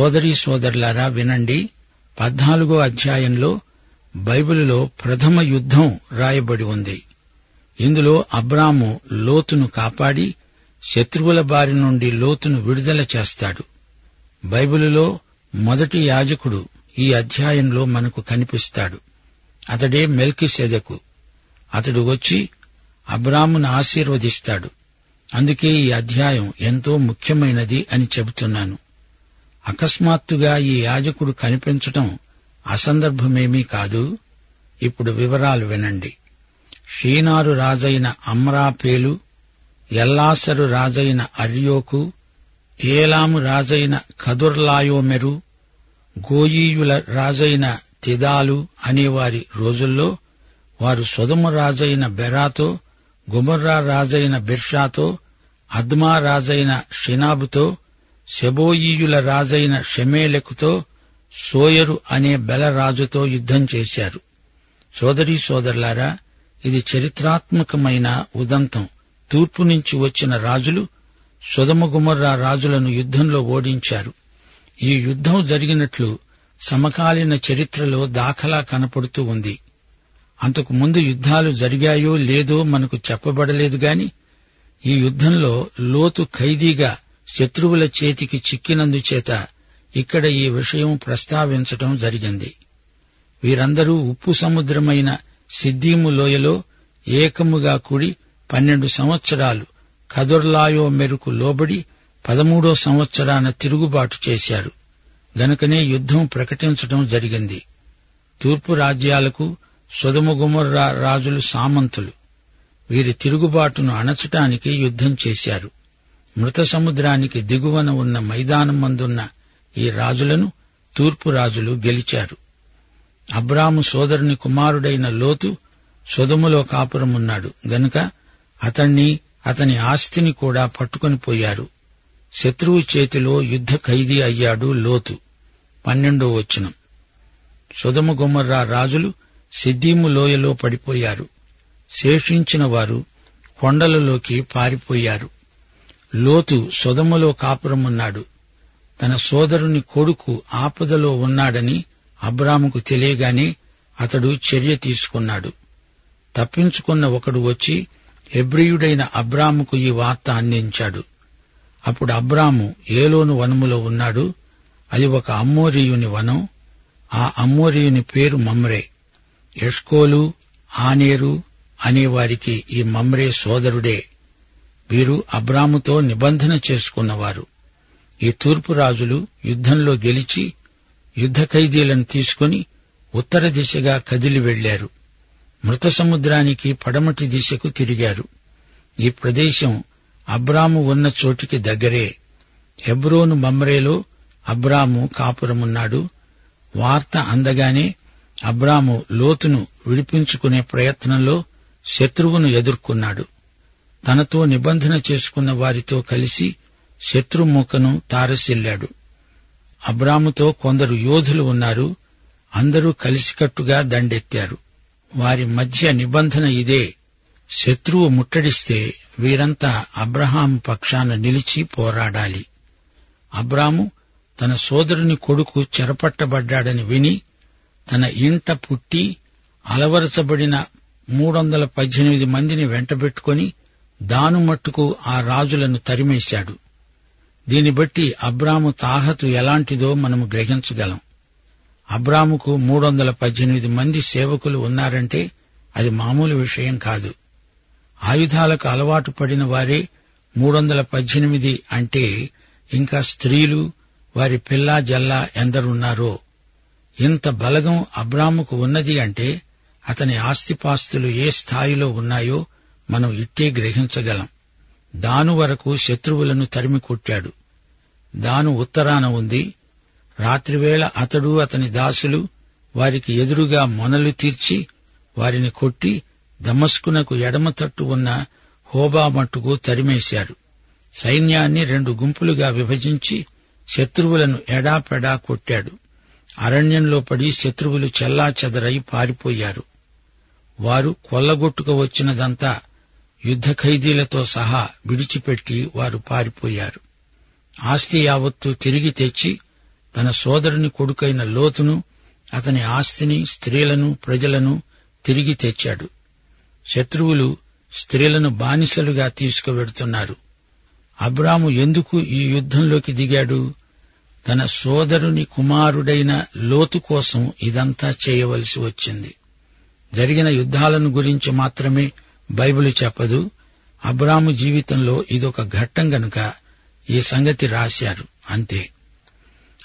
సోదరీ సోదరులారా వినండి. పద్నాలుగో అధ్యాయంలో బైబిలులో ప్రథమ యుద్ధం రాయబడి ఉంది. ఇందులో అబ్రాము లోతును కాపాడి శత్రువుల బారి నుండి లోతును విడుదల చేస్తాడు. బైబిలులో మొదటి యాజకుడు ఈ అధ్యాయంలో మనకు కనిపిస్తాడు. అతడే మెల్కిసెదకు. అతడు వచ్చి అబ్రామును ఆశీర్వదిస్తాడు. అందుకే ఈ అధ్యాయం ఎంతో ముఖ్యమైనది అని చెబుతున్నాను. అకస్మాత్తుగా ఈ యాజకుడు కనిపించటం అసందర్భమేమీ కాదు. ఇప్పుడు వివరాలు వినండి. షీనారు రాజైన అమ్రాపేలు ఎల్లాసరు రాజైన అర్యోకు ఏలాము రాజైన కదుర్లాయోమెరు గోయీయుల రాజైన తిదాలు అనేవారి రోజుల్లో వారు సొదము రాజైన బెరాతో గుమర్రా రాజైన బిర్షాతో అద్మా రాజైన షినాబుతో సెబోయీయుల రాజైన షెమేలెకుతో సోయరు అనే బెలరాజుతో యుద్ధం చేశారు. సోదరీ సోదరులారా ఇది చరిత్రాత్మకమైన ఉదంతం. తూర్పు నుంచి వచ్చిన రాజులు సుధమగుమర్రా రాజులను యుద్ధంలో ఓడించారు. ఈ యుద్ధం జరిగినట్లు సమకాలీన చరిత్రలో దాఖలా కనపడుతూ ఉంది. అంతకు ముందు యుద్ధాలు జరిగాయో లేదో మనకు చెప్పబడలేదు గాని ఈ యుద్ధంలో లోతు ఖైదీగా శత్రువుల చేతికి చిక్కినందుచేత ఇక్కడ ఈ విషయం ప్రస్తావించటం జరిగింది. వీరందరూ ఉప్పు సముద్రమైన సిద్దీము లోయలో ఏకముగా కూడి పన్నెండు సంవత్సరాలు కదుర్లాయో మెరుకు లోబడి పదమూడో సంవత్సరాన తిరుగుబాటు చేశారు. గనుకనే యుద్ధం ప్రకటించటం జరిగింది. తూర్పు రాజ్యాలకు సుధముగుమర్రా రాజులు సామంతులు. వీరి తిరుగుబాటును అణచటానికి యుద్ధం చేశారు. మృత సముద్రానికి దిగువన ఉన్న మైదానం మందున్న ఈ రాజులను తూర్పు రాజులు గెలిచారు. అబ్రాము సోదరుని కుమారుడైన లోతు సుధములో కాపురమున్నాడు. గనుక అతణ్ణి అతని ఆస్తిని కూడా పట్టుకొని పోయారు. శత్రువు చేతిలో యుద్ధ ఖైదీ అయ్యాడు లోతు. పన్నెండో వచనం. సుధము గుమ్మర్రా రాజులు సిద్దీము లోయలో పడిపోయారు. శేషించిన వారు కొండలలోకి పారిపోయారు. లోతు సొదములో కాపురమున్నాడు. తన సోదరుని కొడుకు ఆపదలో ఉన్నాడని అబ్రాముకు తెలియగానే అతడు చర్య తీసుకున్నాడు. తప్పించుకున్న ఒకడు వచ్చి హెబ్రియుడైన అబ్రాముకు ఈ వార్త అందించాడు. అప్పుడు అబ్రాము ఏలోను వనములో ఉన్నాడు. అది ఒక అమ్మోరియుని వనం. ఆ అమ్మోరియుని పేరు మమ్రే. ఎష్కోలు ఆనేరు అనేవారికి ఈ మమ్రే సోదరుడే. వీరు అబ్రాముతో నిబంధన చేసుకున్నవారు. ఈ తూర్పు రాజులు యుద్ధంలో గెలిచి యుద్ధ ఖైదీలను తీసుకుని ఉత్తర దిశగా కదిలి వెళ్ళారు మృత సముద్రానికి పడమటి దిశకు తిరిగారు. ఈ ప్రదేశం అబ్రాము ఉన్న చోటికి దగ్గరే. హెబ్రోను మమ్రేలో అబ్రాము కాపురమున్నాడు. వార్త అందగానే అబ్రాము లోతును విడిపించుకునే ప్రయత్నంలో శత్రువును ఎదుర్కొన్నాడు. తనతో నిబంధన చేసుకున్న వారితో కలిసి శత్రుమూకను తారసిల్లాడు అబ్రాముతో కొందరు యోధులు ఉన్నారు. అందరూ కలిసికట్టుగా దండెత్తారు. వారి మధ్య నిబంధన ఇదే. శత్రువు ముట్టడిస్తే వీరంతా అబ్రహాం పక్షాన నిలిచి పోరాడాలి. అబ్రాము తన సోదరుని కొడుకు చెరపట్టబడ్డాడని విని తన ఇంట పుట్టి అలవరచబడిన మూడు వందల పద్దెనిమిది మందిని వెంటబెట్టుకుని దాను మట్టుకు ఆ రాజులను తరిమేశాడు. దీన్ని బట్టి అబ్రాము తాహతు ఎలాంటిదో మనము గ్రహించగలం. అబ్రాముకు మూడొందల పద్దెనిమిది మంది సేవకులు ఉన్నారంటే అది మామూలు విషయం కాదు. ఆయుధాలకు అలవాటు పడిన వారే మూడొందల పద్దెనిమిది అంటే ఇంకా స్త్రీలు వారి పిల్లా జల్లా ఎందరున్నారో. ఇంత బలగం అబ్రాముకు ఉన్నది అంటే అతని ఆస్తిపాస్తులు ఏ స్థాయిలో ఉన్నాయో మనం ఇట్టే గ్రహించగలం. దాను వరకు శత్రువులను తరిమి కొట్టాడు. దాను ఉత్తరాన ఉంది. రాత్రివేళ అతడు అతని దాసులు వారికి ఎదురుగా మొనలు తీర్చి వారిని కొట్టి దమస్కునకు ఎడమ తట్టు ఉన్న హోబా మట్టుకు తరిమేశారు. సైన్యాన్ని రెండు గుంపులుగా విభజించి శత్రువులను ఎడాపెడా కొట్టాడు. అరణ్యంలో పడి శత్రువులు చెల్లా చెదరై పారిపోయారు. వారు కొల్లగొట్టుకు వచ్చినదంతా యుద్ధ ఖైదీలతో సహా విడిచిపెట్టి వారు పారిపోయారు. ఆస్తి యావత్తు తిరిగి తెచ్చి తన సోదరుని కొడుకైన లోతును అతని ఆస్తిని స్త్రీలను ప్రజలను తిరిగి తెచ్చాడు. శత్రువులు స్త్రీలను బానిసలుగా తీసుకువెడుతున్నారు. అబ్రాము ఎందుకు ఈ యుద్ధంలోకి దిగాడు? తన సోదరుని కుమారుడైన లోతు కోసం ఇదంతా చేయవలసి వచ్చింది. జరిగిన యుద్ధాలను గురించి మాత్రమే బైబిల్ చెప్పదు. అబ్రాము జీవితంలో ఇదొక ఘట్టం గనుక ఈ సంగతి రాశారు. అంతే.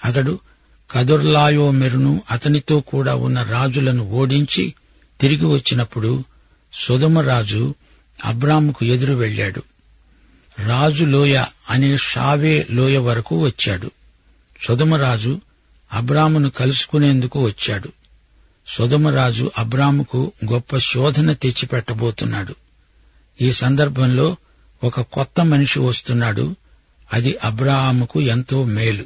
అతడు కదుర్లాయో మెరును అతనితో కూడా ఉన్న రాజులను ఓడించి తిరిగి వచ్చినప్పుడు సుధమరాజు అబ్రాముకు ఎదురు వెళ్ళాడు రాజు లోయ అనే షావే లోయ వరకు వచ్చాడు. సుధమరాజు అబ్రామును కలుసుకునేందుకు వచ్చాడు. సుధమరాజు అబ్రాముకు గొప్ప శోధన తెచ్చిపెట్టబోతున్నాడు. ఈ సందర్భంలో ఒక కొత్త మనిషి వస్తున్నాడు. అది అబ్రాహాముకు ఎంతో మేలు.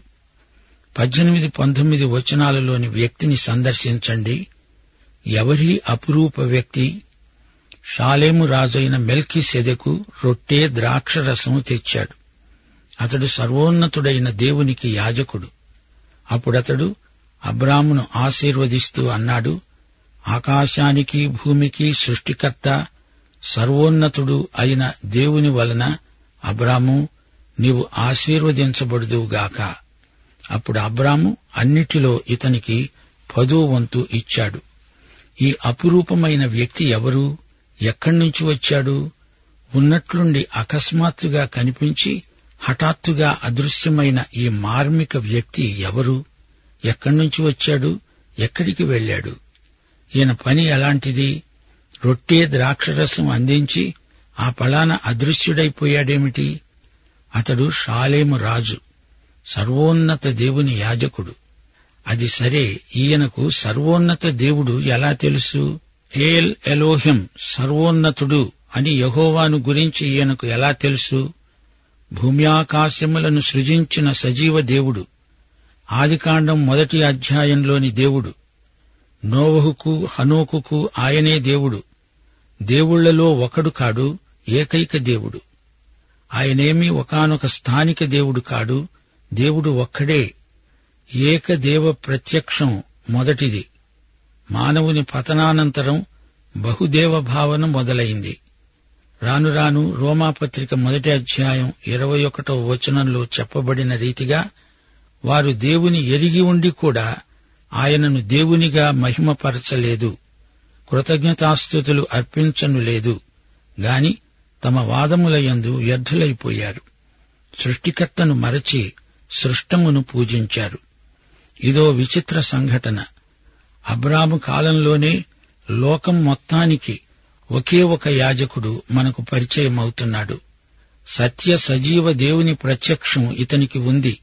పద్దెనిమిది పంతొమ్మిది వచనాలలోని వ్యక్తిని సందర్శించండి. ఎవరి అపురూప వ్యక్తి? షాలేము రాజైన మెల్కి సెదెకు రొట్టె ద్రాక్షరసము తెచ్చాడు. అతడు సర్వోన్నతుడైన దేవునికి యాజకుడు. అప్పుడతడు అబ్రామును ఆశీర్వదిస్తూ అన్నాడు ఆకాశానికి భూమికి సృష్టికర్త సర్వోన్నతుడు అయిన దేవుని వలన అబ్రాము నీవు ఆశీర్వదించబడుదువుగాక. అప్పుడు అబ్రాము అన్నిటిలో ఇతనికి పదో వంతు ఇచ్చాడు. ఈ అపురూపమైన వ్యక్తి ఎవరు? ఎక్కడ్నుంచి వచ్చాడు? ఉన్నట్లుండి అకస్మాత్తుగా కనిపించి హఠాత్తుగా అదృశ్యమైన ఈ మార్మిక వ్యక్తి ఎవరు? ఎక్కడ్నుంచి వచ్చాడు? ఎక్కడికి వెళ్ళాడు ఈయన పని ఎలాంటిది? రొట్టె ద్రాక్షరసం అందించి ఆ పలాన అదృశ్యుడైపోయాడేమిటి? అతడు షాలేము రాజు సర్వోన్నత దేవుని యాజకుడు. అది సరే ఈయనకు సర్వోన్నత దేవుడు ఎలా తెలుసు? ఏల్ ఎలోహిం సర్వోన్నతుడు అని యహోవాను గురించి ఈయనకు ఎలా తెలుసు? భూమ్యాకాశములను సృజించిన సజీవ దేవుడు ఆదికాండం మొదటి అధ్యాయంలోని దేవుడు. నోవహుకు హనోకుకు ఆయనే దేవుడు. దేవుళ్ళలో ఒకడు కాడు ఏకైక దేవుడు. ఆయనేమీ ఒకనొక స్థానిక దేవుడు కాడు దేవుడు ఒక్కడే. ఏకదేవ ప్రత్యక్షం మొదటిది. మానవుని పతనానంతరం బహుదేవ భావన మొదలైంది. రాను రాను రోమాపత్రిక మొదటి అధ్యాయం ఇరవై ఒకటో వచనంలో చెప్పబడిన రీతిగా వారు దేవుని ఎరిగి ఉండి కూడా ఆయనను దేవునిగా మహిమపరచలేదు. కృతజ్ఞతాస్థుతులు అర్పించనులేదు గాని తమ వాదములయందు వ్యర్థులైపోయారు. సృష్టికర్తను మరచి సృష్టమును పూజించారు. ఇదో విచిత్ర సంఘటన. అబ్రాము కాలంలోనే లోకం మొత్తానికి ఒకే ఒక యాజకుడు మనకు పరిచయమవుతున్నాడు. సత్య సజీవ దేవుని ప్రత్యక్షం ఇతనికి ఉంది.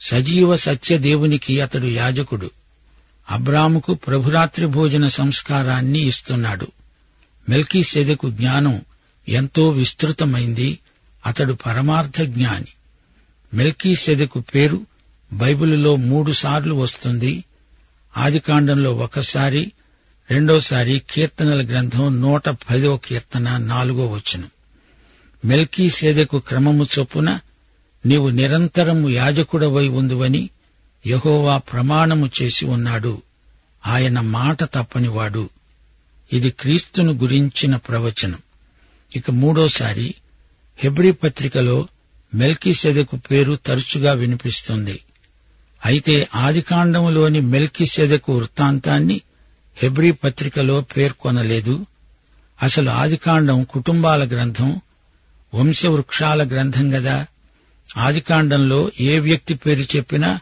సజీవ సత్యదేవునికి అతడు యాజకుడు. అబ్రాముకు ప్రభురాత్రి భోజన సంస్కారాన్ని ఇస్తున్నాడు. మెల్కీ సెదకు జ్ఞానం ఎంతో విస్తృతమైంది. అతడు పరమార్థ జ్ఞాని. మెల్కీ సెదకు పేరు బైబిలులో మూడుసార్లు వస్తుంది. ఆదికాండంలో ఒకసారి రెండోసారి కీర్తనల గ్రంథం నూట పదో కీర్తన నాలుగో వచ్చును మెల్కీ సేదకు క్రమము చొప్పున నీవు నిరంతరము యాజకుడవై ఉందువని యహోవా ప్రమాణము చేసి ఉన్నాడు. ఆయన మాట తప్పనివాడు. ఇది క్రీస్తును గురించిన ప్రవచనం. ఇక మూడోసారి హెబ్రి పత్రికలో మెల్కిసెదకు పేరు తరచుగా వినిపిస్తుంది. అయితే ఆదికాండములోని మెల్కిసెదకు వృత్తాంతాన్ని హెబ్రీ పత్రికలో పేర్కొనలేదు. అసలు ఆదికాండం కుటుంబాల గ్రంథం వంశవృక్షాల గ్రంథం గదా? ఆదికాండంలో ఏ వ్యక్తి పేరు చెప్పినా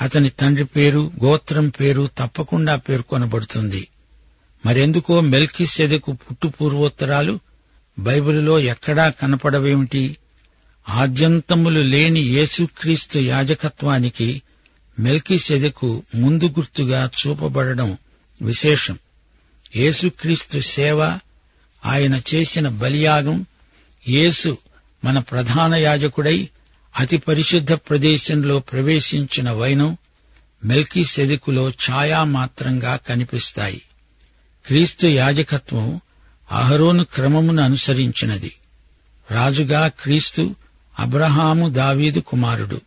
అతని తండ్రి పేరు గోత్రం పేరు తప్పకుండా పేర్కొనబడుతుంది. మరెందుకో మెల్కి సెదకు పుట్టు పూర్వోత్తరాలు బైబిలులో ఎక్కడా కనపడవేమిటి? ఆద్యంతములు లేని యేసుక్రీస్తు యాజకత్వానికి మెల్కి సెదకు ముందు గుర్తుగా చూపబడడం విశేషం. యేసుక్రీస్తు సేవ ఆయన చేసిన బలియాగం యేసు మన ప్రధాన యాజకుడై అతి పరిశుద్ధ ప్రదేశంలో ప్రవేశించిన వైనం మెల్కీ సెదుకులో ఛాయామాత్రంగా కనిపిస్తాయి. క్రీస్తు యాజకత్వం అహరోను క్రమమును అనుసరించినది. రాజుగా క్రీస్తు అబ్రహాము దావీదు కుమారుడు.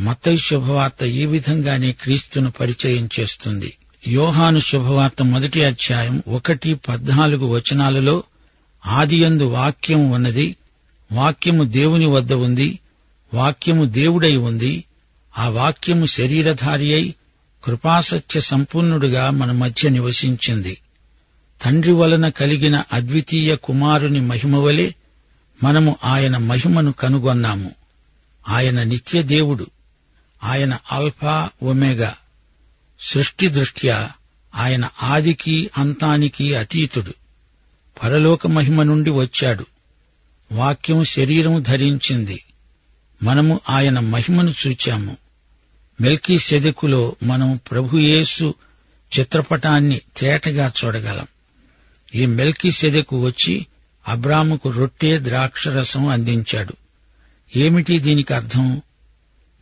మత్తయి శుభవార్త ఈ విధంగానే క్రీస్తును పరిచయం చేస్తుంది. యోహాను శుభవార్త మొదటి అధ్యాయం ఒకటి పద్నాలుగు వచనాలలో ఆదియందు వాక్యం ఉన్నది. వాక్యము దేవుని వద్ద ఉంది. వాక్యము దేవుడై ఉంది. ఆ వాక్యము శరీరధారి అయి కృపాసత్య సంపూర్ణుడుగా మన మధ్య నివసించింది. తండ్రి వలన కలిగిన అద్వితీయ కుమారుని మహిమవలే మనము ఆయన మహిమను కనుగొన్నాము. ఆయన నిత్య దేవుడు. ఆయన ఆల్ఫా ఒమేగా. సృష్టి దృష్ట్యా ఆయన ఆదికి అంతానికి అతీతుడు. పరలోక మహిమ నుండి వచ్చాడు. వాక్యం శరీరం ధరించింది. మనము ఆయన మహిమను చూచాము. మెల్కీ సెదెకులో మనం ప్రభుయేసు చిత్రపటాన్ని తేటగా చూడగలం. ఈ మెల్కీ సెదెకు వచ్చి అబ్రాముకు రొట్టె ద్రాక్షరసం అందించాడు. ఏమిటి దీనికి అర్థం?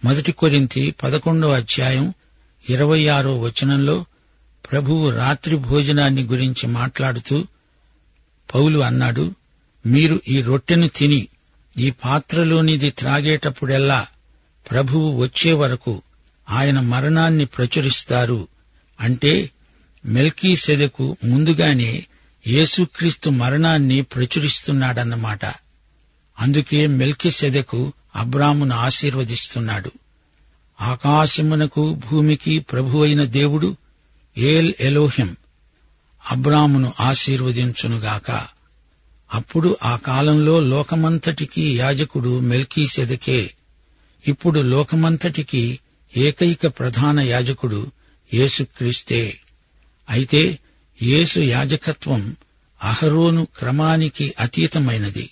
మొదటి కొరింతి పదకొండో అధ్యాయం ఇరవై ఆరో వచనంలో ప్రభువు రాత్రి భోజనాన్ని గురించి మాట్లాడుతూ పౌలు అన్నాడు మీరు ఈ రొట్టెను తిని ఈ పాత్రలోనిది త్రాగేటప్పుడెల్లా ప్రభువు వచ్చే వరకు ఆయన మరణాన్ని ప్రచురిస్తారు. అంటే మెల్కీ సెదకు ముందుగానే యేసుక్రీస్తు మరణాన్ని ప్రచురిస్తున్నాడన్నమాట. అందుకే మెల్కీ సెదకు అబ్రామును ఆశీర్వదిస్తున్నాడు. ఆకాశమునకు భూమికి ప్రభువైన దేవుడు ఏల్ ఎలోహిం అబ్రామును ఆశీర్వదించునుగాక. అప్పుడు ఆ కాలంలో లోకమంతటికి యాజకుడు మెల్కీ సెదకే ఇప్పుడు లోకమంతటికి ఏకైక ప్రధాన యాజకుడు యేసుక్రీస్తే. అయితే యేసు యాజకత్వం అహరోను క్రమానికి అతీతమైనది.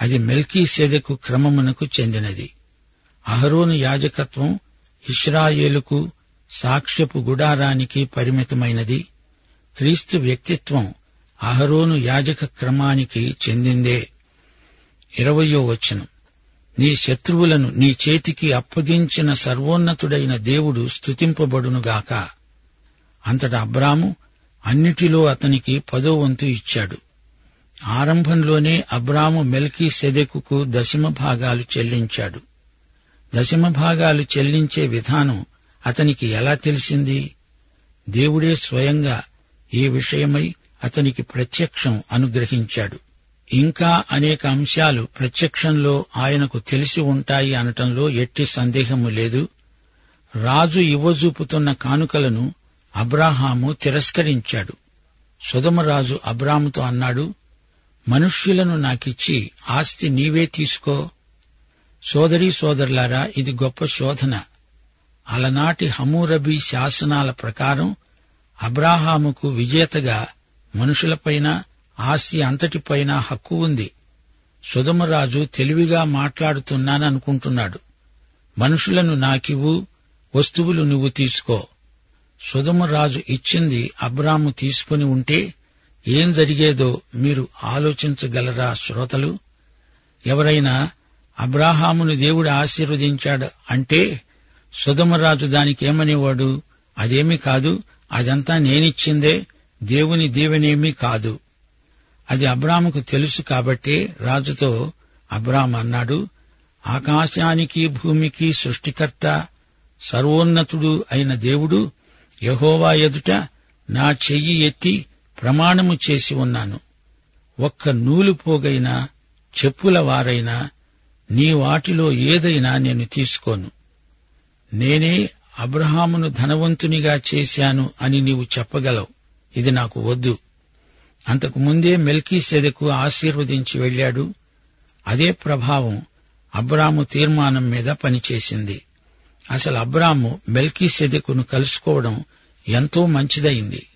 అది మెల్కీ సెదకు క్రమమునకు చెందినది. అహరోను యాజకత్వం ఇస్రాయేలుకు సాక్ష్యపు గుడారానికి పరిమితమైనది. క్రీస్తు వ్యక్తిత్వం అహరోను యాజక క్రమానికి చెందిందే. ఇరవయో వచనం. నీ శత్రువులను నీ చేతికి అప్పగించిన సర్వోన్నతుడైన దేవుడు స్తుతింపబడునుగాక. అంతటా అబ్రాము అన్నిటిలో అతనికి పదో వంతు ఇచ్చాడు. ఆరంభంలోనే అబ్రాము మెల్కీ సెదెకుకు దశమ భాగాలు చెల్లించాడు. దశమ భాగాలు చెల్లించే విధానం అతనికి ఎలా తెలిసింది? దేవుడే స్వయంగా ఈ విషయమై అతనికి ప్రత్యక్షం అనుగ్రహించాడు. ఇంకా అనేక అంశాలు ప్రత్యక్షంలో ఆయనకు తెలిసి ఉంటాయి అనటంలో ఎట్టి సందేహము లేదు. రాజు ఇవ్వజూపుతున్న కానుకలను అబ్రాహాము తిరస్కరించాడు. సుధమరాజు అబ్రాముతో అన్నాడు మనుష్యులను నాకిచ్చి ఆస్తి నీవే తీసుకో. సోదరీ సోదరులారా ఇది గొప్ప శోధన. అలనాటి హమూరబీ శాసనాల ప్రకారం అబ్రాహాముకు విజేతగా మనుషులపైన ఆస్తి అంతటిపైన హక్కు ఉంది. సుధమరాజు తెలివిగా మాట్లాడుతున్నాననుకుంటున్నాడు. మనుషులను నాకివ్వు వస్తువులు నువ్వు తీసుకో. సుధమరాజు ఇచ్చింది అబ్రాము తీసుకుని ఉంటే ఏం జరిగేదో మీరు ఆలోచించగలరా శ్రోతలు? ఎవరైనా అబ్రాహామును దేవుడు ఆశీర్వదించాడు అంటే సుధమరాజు దానికేమనేవాడు? అదేమీ కాదు అదంతా నేనిచ్చిందే దేవుని దీవెనేమీ కాదు. అది అబ్రాముకు తెలుసు కాబట్టే రాజుతో అబ్రాం అన్నాడు ఆకాశానికి భూమికి సృష్టికర్త సర్వోన్నతుడు అయిన దేవుడు యహోవా ఎదుట నా చెయ్యి ఎత్తి ప్రమాణము చేసి ఉన్నాను. ఒక్క నూలు పోగైనా చెప్పుల వారైనా నీ వాటిలో ఏదైనా నేను తీసుకోను. నేనే అబ్రహామును ధనవంతునిగా చేశాను అని నీవు చెప్పగలవు. ఇది నాకు వద్దు. అంతకు ముందే మెల్కీ సెదకు ఆశీర్వదించి వెళ్ళాడు అదే ప్రభావం అబ్రాము తీర్మానం మీద పనిచేసింది. అసలు అబ్రాము మెల్కీ సెదకును కలుసుకోవడం ఎంతో మంచిదైంది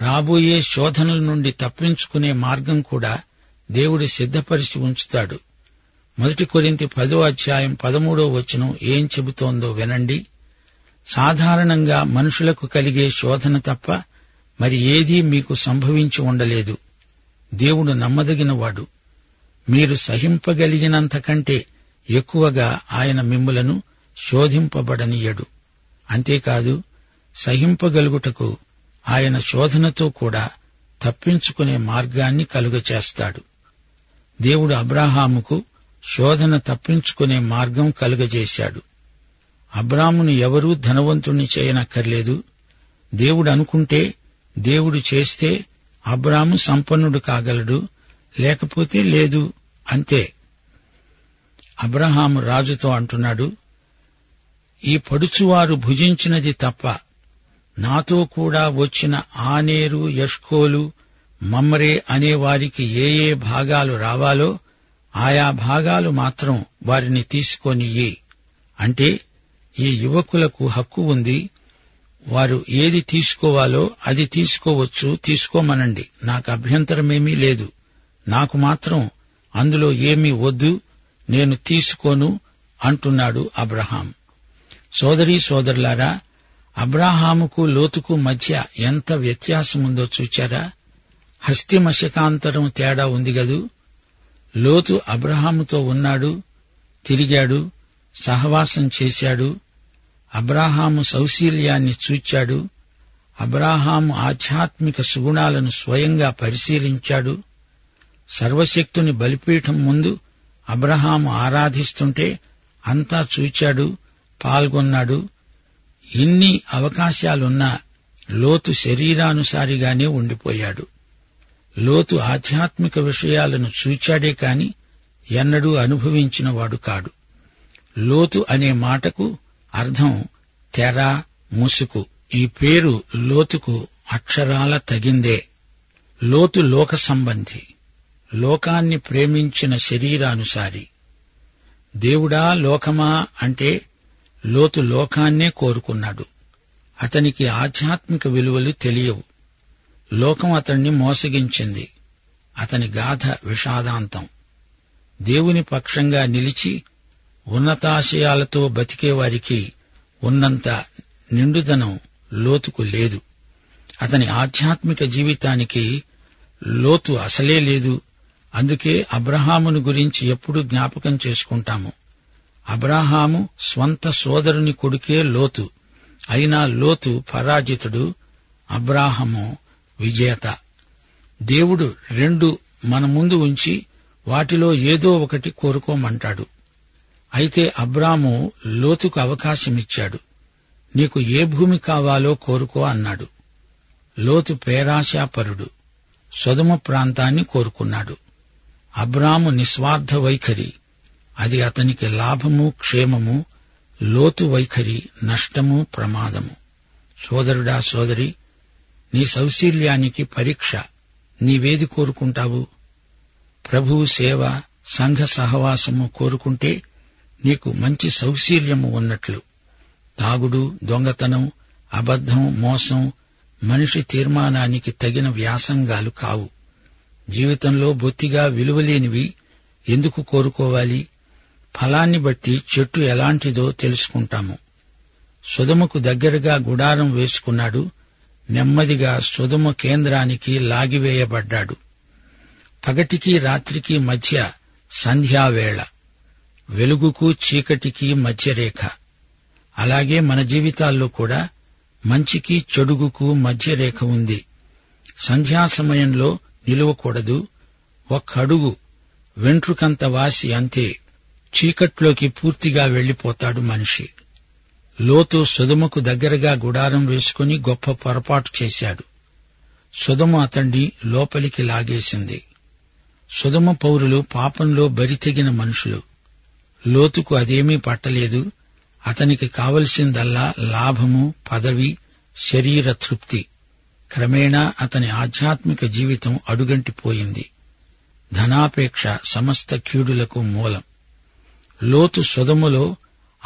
రాబోయే శోధనల నుండి తప్పించుకునే మార్గం కూడా దేవుడు సిద్ధపరిచి ఉంచుతాడు. మొదటి కొరింతి పదో అధ్యాయం పదమూడో వచనం ఏం చెబుతోందో వినండి. సాధారణంగా మనుషులకు కలిగే శోధన తప్ప మరి ఏదీ మీకు సంభవించి ఉండలేదు. దేవుడు నమ్మదగినవాడు. మీరు సహింపగలిగినంతకంటే ఎక్కువగా ఆయన మిమ్ములను శోధింపబడనీయడు. అంతేకాదు సహింపగలుగుటకు ఆయన శోధనతో కూడా తప్పించుకునే మార్గాన్ని కలుగచేస్తాడు. దేవుడు అబ్రాహాముకు శోధన తప్పించుకునే మార్గం కలుగజేశాడు. అబ్రామును ఎవరూ ధనవంతుణ్ణి చేయనక్కర్లేదు. దేవుడు అనుకుంటే దేవుడు చేస్తే అబ్రాము సంపన్నుడు కాగలడు లేకపోతే లేదు అంతే. అబ్రహాము రాజుతో అంటున్నాడు ఈ పడుచువారు భుజించినది తప్ప నాతో కూడా వచ్చిన ఆనేరు యష్కోలు మమ్మరే అనే వారికి ఏ ఏ భాగాలు రావాలో ఆయా భాగాలు మాత్రం వారిని తీసుకొనియ్యి. అంటే ఈ యువకులకు హక్కు ఉంది వారు ఏది తీసుకోవాలో అది తీసుకోవచ్చు తీసుకోమనండి. నాకు అభ్యంతరమేమీ లేదు. నాకు మాత్రం అందులో ఏమీ వద్దు నేను తీసుకోను అంటున్నాడు అబ్రహాం. సోదరీ సోదరులారా అబ్రాహాముకు లోతుకు మధ్య ఎంత వ్యత్యాసముందో చూచారా? హస్తిమశకాంతరం తేడా ఉంది గదు లోతు అబ్రహాముతో ఉన్నాడు తిరిగాడు సహవాసం చేశాడు అబ్రాహాము సౌశీల్యాన్ని చూచాడు. అబ్రాహాము ఆధ్యాత్మిక సుగుణాలను స్వయంగా పరిశీలించాడు. సర్వశక్తుని బలిపీఠం ముందు అబ్రహాము ఆరాధిస్తుంటే అంతా చూచాడు పాల్గొన్నాడు. ఇన్ని అవకాశాలున్నా లోతు శరీరానుసారిగానే ఉండిపోయాడు. లోతు ఆధ్యాత్మిక విషయాలను చూచాడే కాని ఎన్నడూ అనుభవించినవాడు కాడు. లోతు అనే మాటకు అర్థం తెర ముసుకు ఈ పేరు లోతుకు అక్షరాల తగిందే. లోతు లోక సంబంధి. లోకాన్ని ప్రేమించిన శరీరానుసారి. దేవుడా లోకమా అంటే లోతు లోకాన్నే కోరుకున్నాడు. అతనికి ఆధ్యాత్మిక విలువలు తెలియవు. లోకం అతణ్ణి మోసగించింది. అతని గాథ విషాదాంతం. దేవుని పక్షంగా నిలిచి ఉన్నతాశయాలతో బతికేవారికి ఉన్నంత నిండుదనం లోతుకు లేదు. అతని ఆధ్యాత్మిక జీవితానికి లోతు అసలే లేదు. అందుకే అబ్రహామును గురించి ఎప్పుడు జ్ఞాపకం చేసుకుంటాము. అబ్రహాము స్వంత సోదరుని కొడుకే లోతు. అయినా లోతు పరాజితుడు అబ్రాహము విజేత. దేవుడు రెండు మన ముందు ఉంచి వాటిలో ఏదో ఒకటి కోరుకోమంటాడు. అయితే అబ్రాము లోతుకు అవకాశమిచ్చాడు. నీకు ఏ భూమి కావాలో కోరుకో అన్నాడు. లోతు పేరాశాపరుడు సొదుమ ప్రాంతాన్ని కోరుకున్నాడు. అబ్రాము నిస్వార్థ వైఖరి అది అతనికి లాభము క్షేమము లోతు వైఖరి నష్టము ప్రమాదము. సోదరుడా సోదరి నీ సౌశీల్యానికి పరీక్ష నీవేది కోరుకుంటావు? ప్రభువు సేవ సంఘ సహవాసము కోరుకుంటే నీకు మంచి సౌశీల్యము ఉన్నట్లు. తాగుడు దొంగతనం అబద్ధం మోసం మనిషి తీర్మానానికి తగిన వ్యాసంగాలు కావు. జీవితంలో బొత్తిగా విలువలేనివి ఎందుకు కోరుకోవాలి? ఫలాన్ని బట్టి చెట్టు ఎలాంటిదో తెలుసుకుంటాము. సుధముకు దగ్గరగా గుడారం వేసుకున్నాడు. నెమ్మదిగా సుధమ కేంద్రానికి లాగివేయబడ్డాడు. పగటికి రాత్రికి మధ్య సంధ్యావేళ. వెలుగుకు చీకటికి మధ్యరేఖ అలాగే మన జీవితాల్లో కూడా మంచికి చెడుగుకు మధ్యరేఖ ఉంది. సంధ్యా సమయంలో నిలువకూడదు. ఒక్కడుగు వెంట్రుకంత వాసి అంతే. చీకట్లోకి పూర్తిగా వెళ్ళిపోతాడు మనిషి. లోతు సుధముకు దగ్గరగా గుడారం వేసుకుని గొప్ప పొరపాటు చేశాడు. సుధము అతణ్ణి లోపలికి లాగేసింది. సుధమ పౌరులు పాపంలో బరితెగిన మనుషులు. లోతుకు అదేమీ పట్టలేదు. అతనికి కావలసిందల్లా లాభము పదవి శరీర తృప్తి. క్రమేణా అతని ఆధ్యాత్మిక జీవితం అడుగంటిపోయింది. ధనాపేక్ష సమస్త క్యూడులకు మూలం. లోతు సుధములో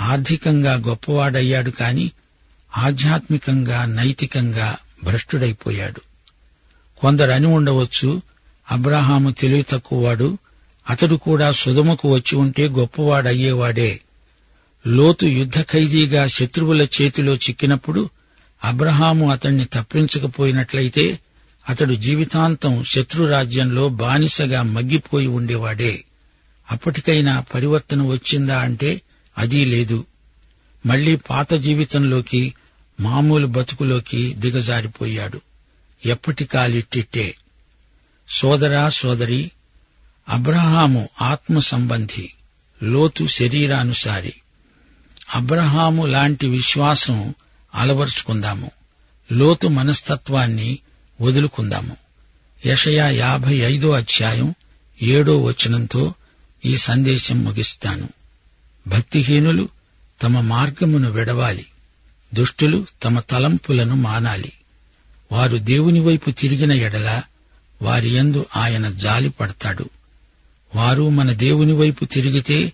ఆర్థికంగా గొప్పవాడయ్యాడు కాని ఆధ్యాత్మికంగా నైతికంగా భ్రష్టుడైపోయాడు. కొందరని ఉండవచ్చు అబ్రహాము తెలివి తక్కువవాడు అతడు కూడా సుధముకు వచ్చి ఉంటే గొప్పవాడయ్యేవాడే. లోతు యుద్ధ ఖైదీగా శత్రువుల చేతిలో చిక్కినప్పుడు అబ్రహాము అతణ్ణి తప్పించకపోయినట్లయితే అతడు జీవితాంతం శత్రురాజ్యంలో బానిసగా మగ్గిపోయి ఉండేవాడే. అప్పటికైనా పరివర్తన వచ్చిందా అంటే అదీ లేదు. మళ్ళీ పాత జీవితంలోకి మామూలు బతుకులోకి దిగజారిపోయాడు. ఎప్పటికాలిట్టిట్టే సోదరా సోదరి అబ్రహాము ఆత్మ సంబంధి లోతు శరీరానుసారి. అబ్రహాము లాంటి విశ్వాసం అలవరుచుకుందాము. లోతు మనస్తత్వాన్ని వదులుకుందాము. యషయా యాభై ఐదో అధ్యాయం ఏడో వచనంతో ఈ సందేశం ముగిస్తాను. భక్తిహీనులు తమ మార్గమును విడవాలి. దుష్టులు తమ తలంపులను మానాలి. వారు దేవుని వైపు తిరిగిన ఎడల వారి యందు ఆయన జాలి పడతాడు వారు మన దేవుని వైపు తిరిగితే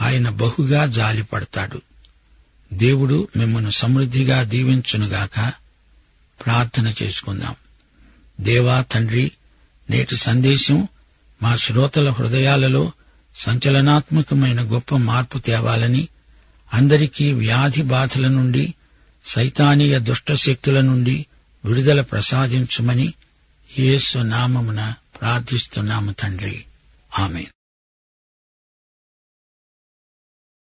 ఆయన బహుగా జాలిపడతాడు. దేవుడు మిమ్మను సమృద్ధిగా దీవించునుగాక ప్రార్థన చేసుకుందాం. దేవా తండ్రి నేటి సందేశం మా శ్రోతల హృదయాలలో సంచలనాత్మకమైన గొప్ప మార్పు తేవాలని అందరికీ వ్యాధి బాధల నుండి సైతానీయ దుష్టశక్తుల నుండి విడుదల ప్రసాదించుమని యేసు నామమున ప్రార్థిస్తున్నాము తండ్రి. ஆமீன்